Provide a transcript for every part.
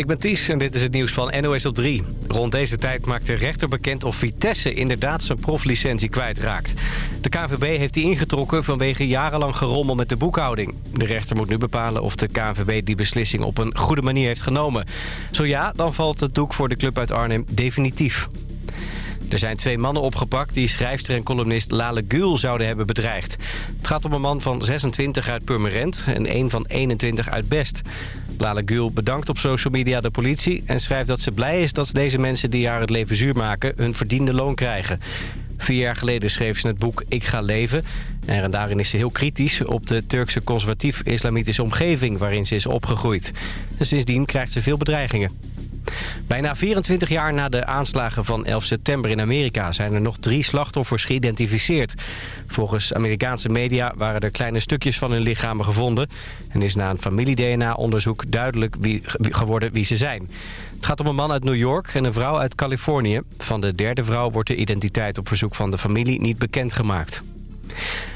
Ik ben Ties en dit is het nieuws van NOS op 3. Rond deze tijd maakt de rechter bekend of Vitesse inderdaad zijn proflicentie kwijtraakt. De KNVB heeft die ingetrokken vanwege jarenlang gerommel met de boekhouding. De rechter moet nu bepalen of de KNVB die beslissing op een goede manier heeft genomen. Zo ja, dan valt het doek voor de club uit Arnhem definitief. Er zijn twee mannen opgepakt die schrijfster en columnist Lale Gül zouden hebben bedreigd. Het gaat om een man van 26 uit Purmerend en een van 21 uit Best. Lale Gül bedankt op social media de politie en schrijft dat ze blij is dat deze mensen die haar het leven zuur maken hun verdiende loon krijgen. Vier jaar geleden schreef ze het boek Ik ga leven. En daarin is ze heel kritisch op de Turkse conservatief-islamitische omgeving waarin ze is opgegroeid. En sindsdien krijgt ze veel bedreigingen. Bijna 24 jaar na de aanslagen van 11 september in Amerika... zijn er nog drie slachtoffers geïdentificeerd. Volgens Amerikaanse media waren er kleine stukjes van hun lichamen gevonden... en is na een familie-DNA-onderzoek duidelijk wie, geworden wie ze zijn. Het gaat om een man uit New York en een vrouw uit Californië. Van de derde vrouw wordt de identiteit op verzoek van de familie niet bekendgemaakt.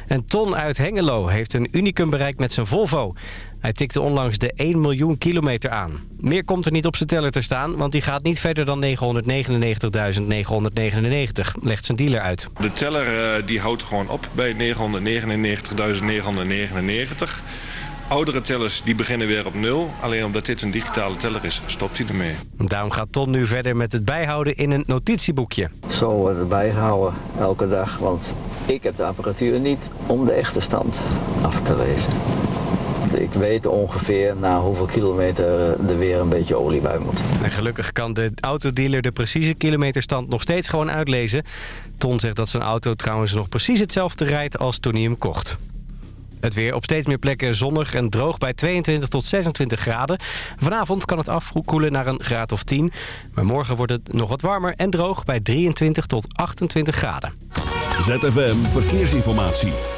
En Ton uit Hengelo heeft een unicum bereikt met zijn Volvo. Hij tikte onlangs de 1 miljoen kilometer aan. Meer komt er niet op zijn teller te staan, want die gaat niet verder dan 999.999, legt zijn dealer uit. De teller uh, die houdt gewoon op bij 999.999. Oudere tellers die beginnen weer op nul. Alleen omdat dit een digitale teller is, stopt hij ermee. Daarom gaat Ton nu verder met het bijhouden in een notitieboekje. Zo wordt het bijgehouden elke dag, want ik heb de apparatuur niet om de echte stand af te lezen. Ik weet ongeveer na hoeveel kilometer er weer een beetje olie bij moet. En gelukkig kan de autodealer de precieze kilometerstand nog steeds gewoon uitlezen. Ton zegt dat zijn auto trouwens nog precies hetzelfde rijdt als toen hij hem kocht. Het weer op steeds meer plekken zonnig en droog bij 22 tot 26 graden. Vanavond kan het afkoelen naar een graad of 10. Maar morgen wordt het nog wat warmer en droog bij 23 tot 28 graden. ZFM Verkeersinformatie.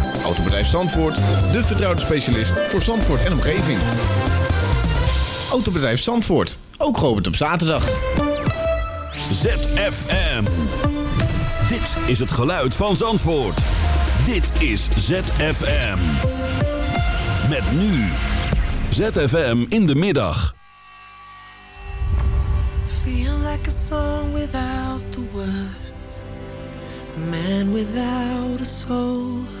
Autobedrijf Zandvoort, de vertrouwde specialist voor Zandvoort en omgeving. Autobedrijf Zandvoort, ook geopend op zaterdag. ZFM. Dit is het geluid van Zandvoort. Dit is ZFM. Met nu. ZFM in de middag. Feel like a song without the words. A man without a soul.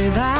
soledad.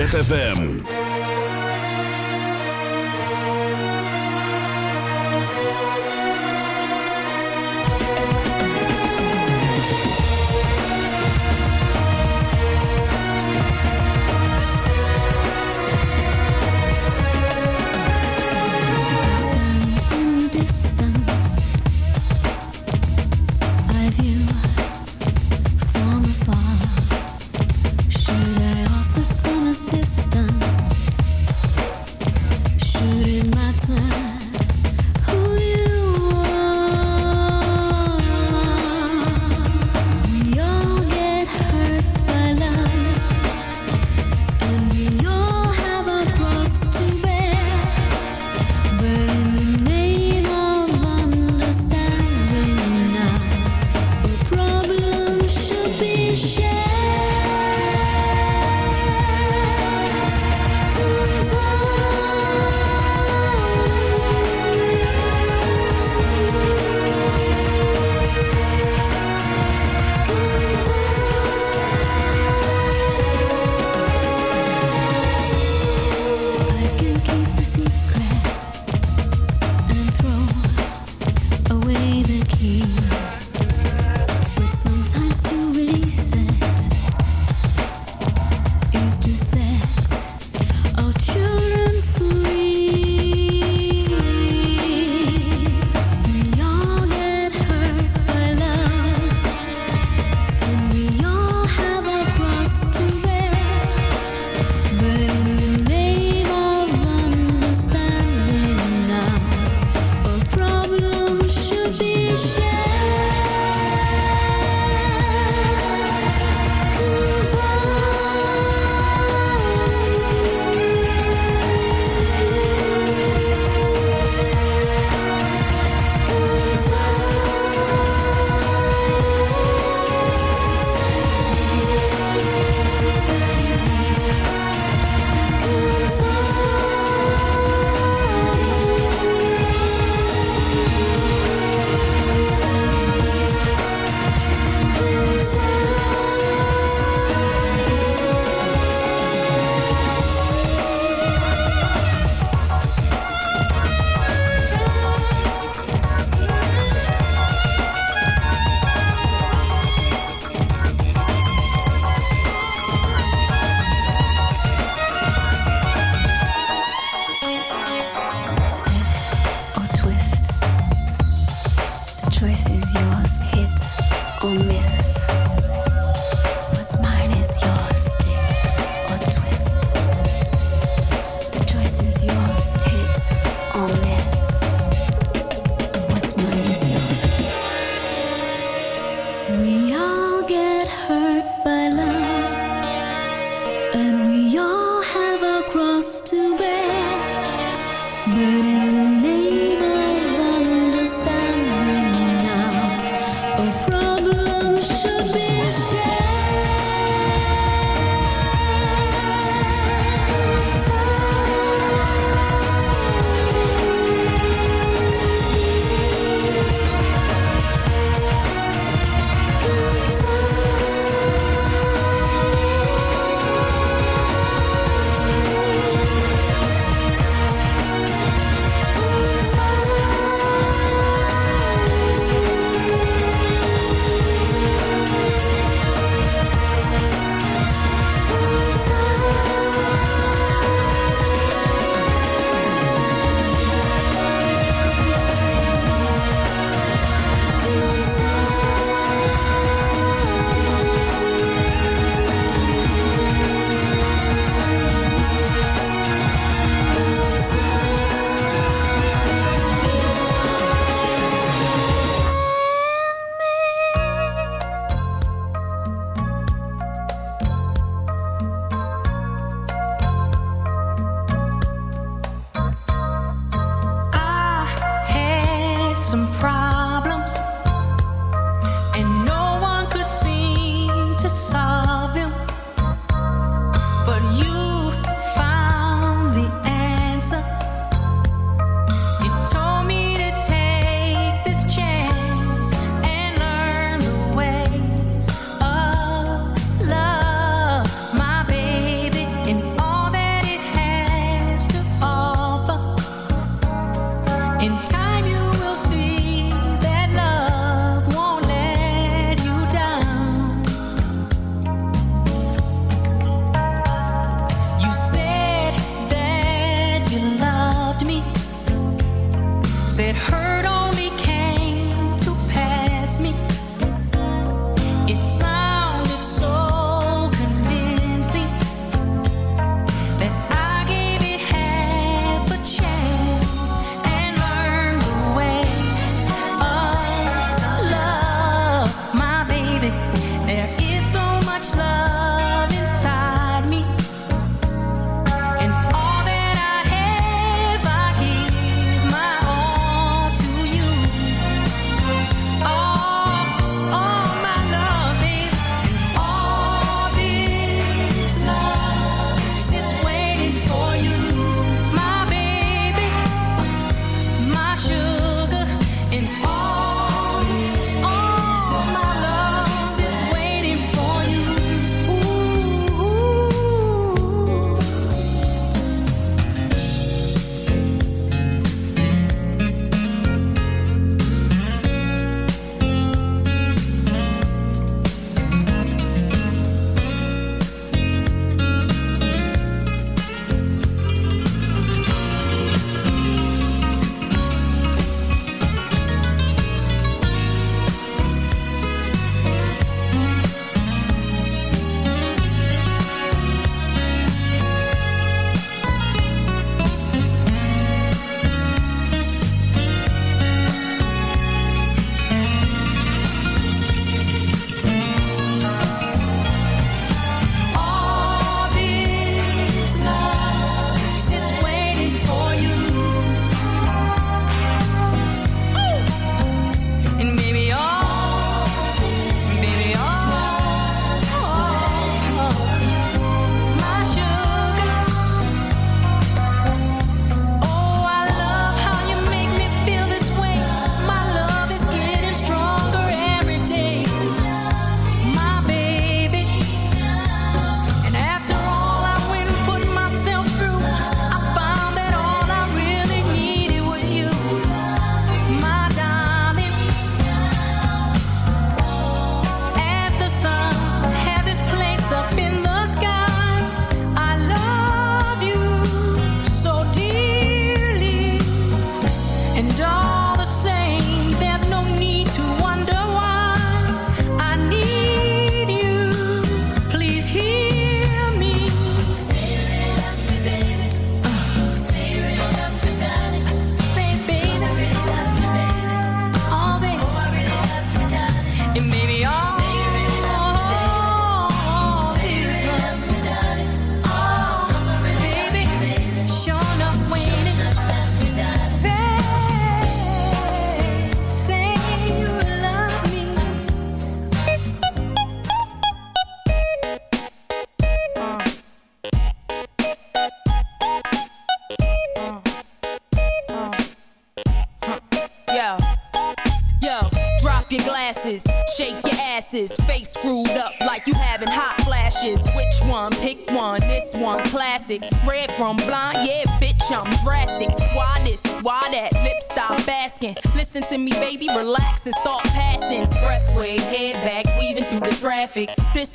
ZFM.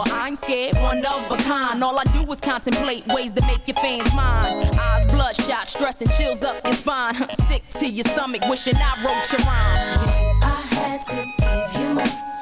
I'm scared, one of a kind. All I do is contemplate ways to make your fans mine. Eyes bloodshot, stress and chills up your spine. Sick to your stomach, wishing I wrote your rhymes. I had to give you my.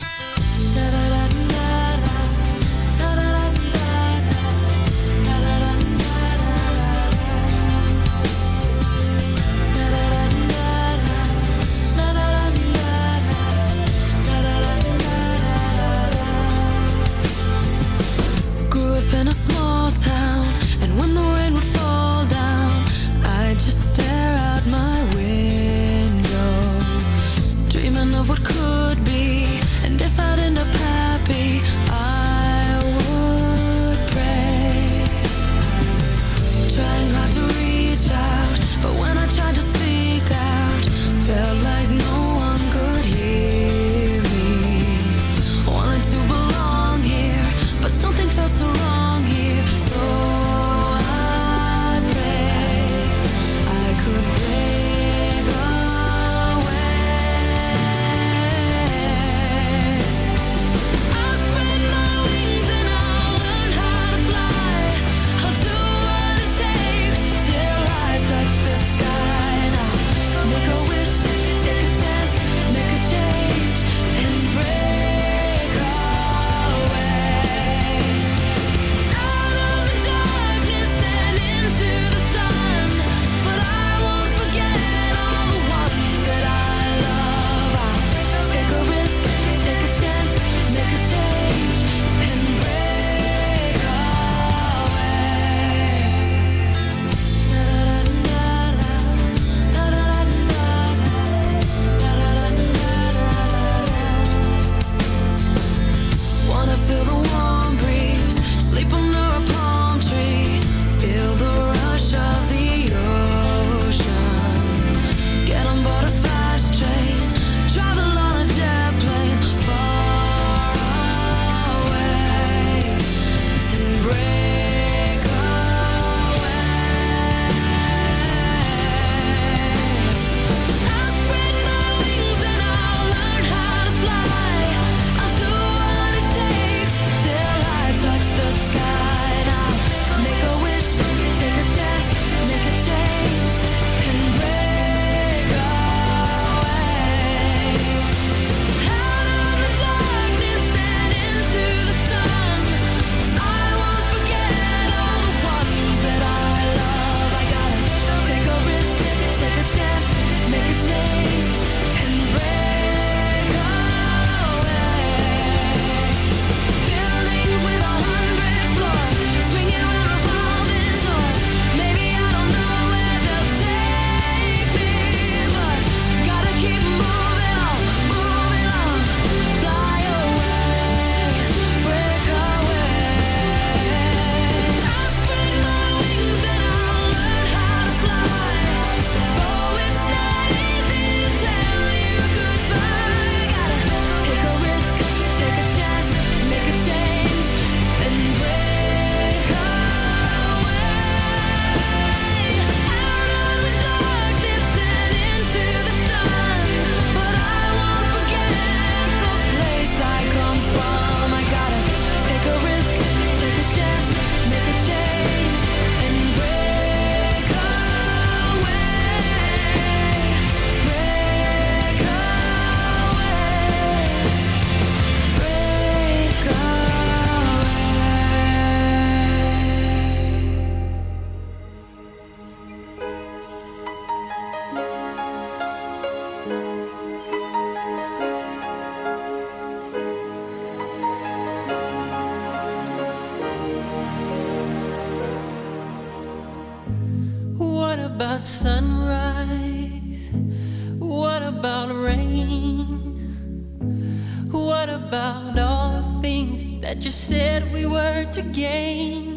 pain?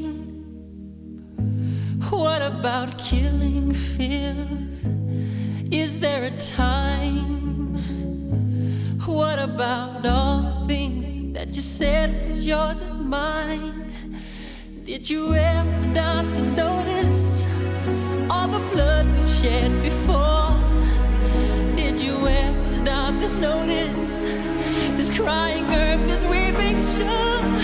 What about killing fears? Is there a time? What about all the things that you said was yours and mine? Did you ever stop to notice all the blood we've shed before? Did you ever stop to notice this crying earth, this weeping shore?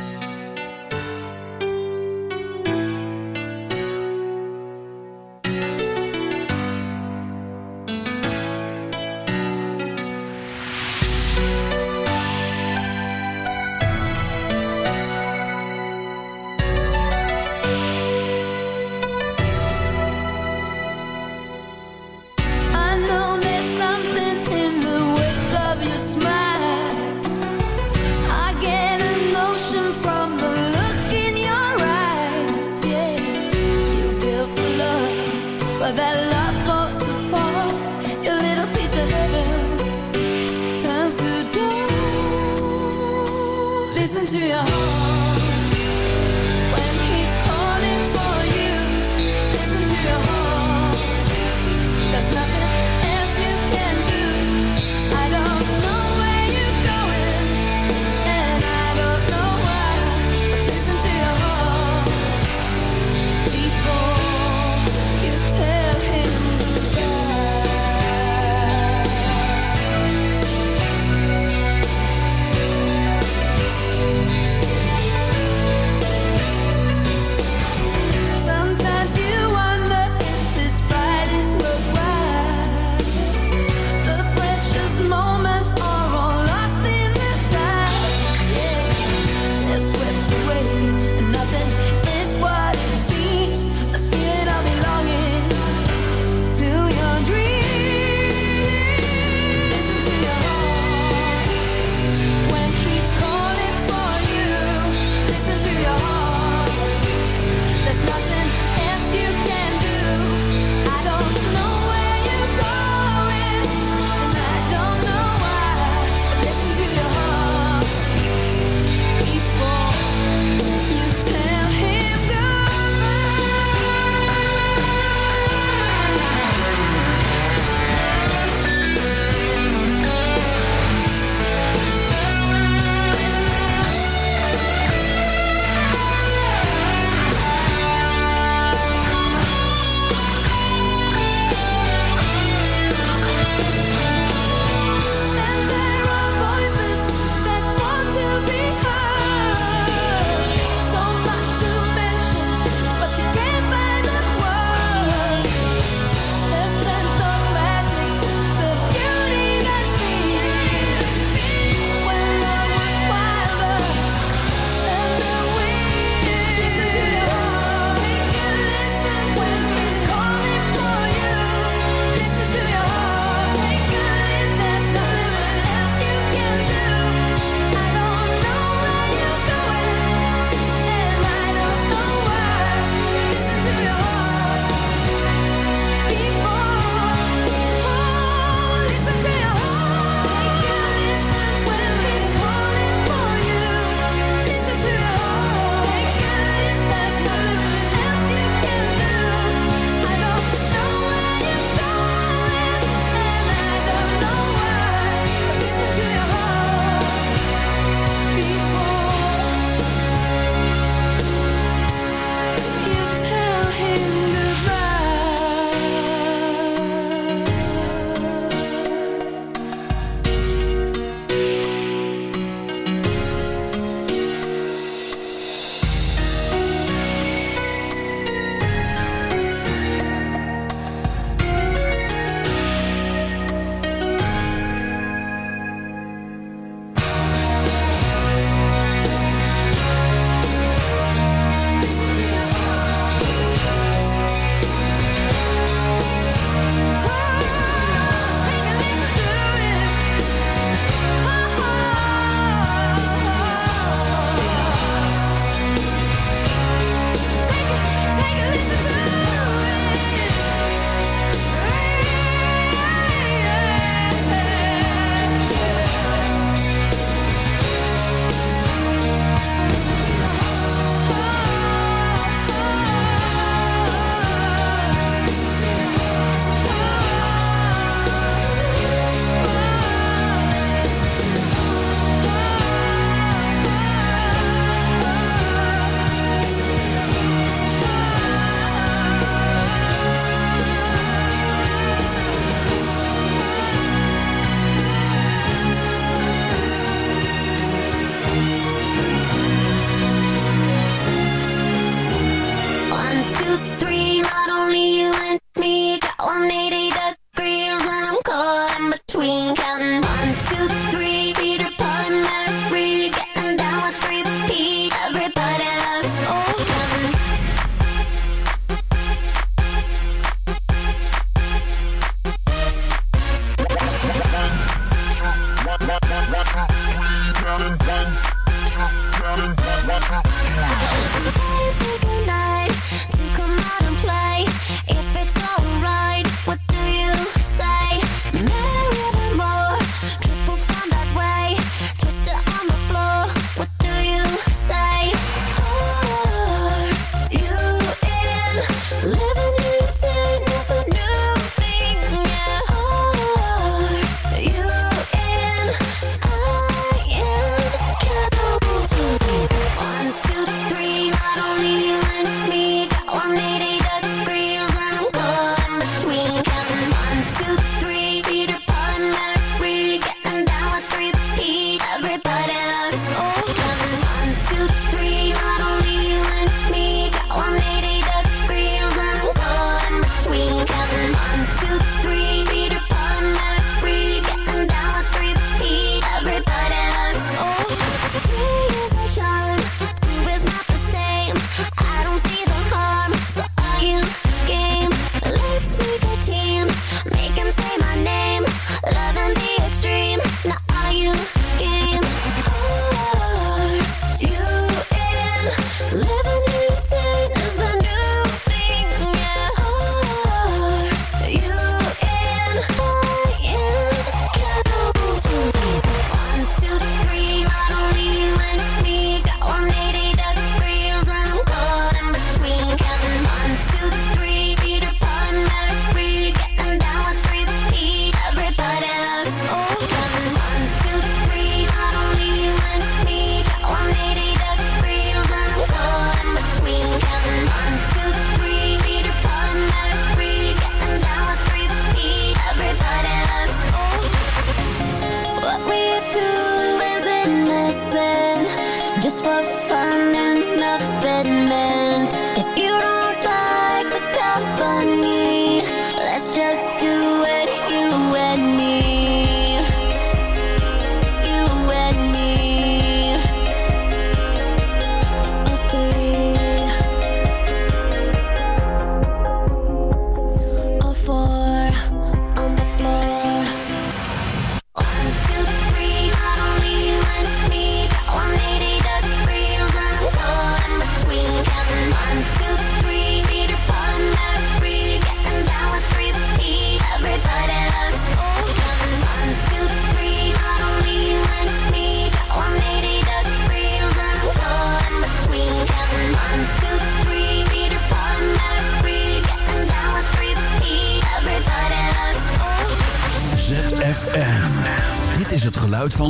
to your heart.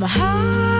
My heart.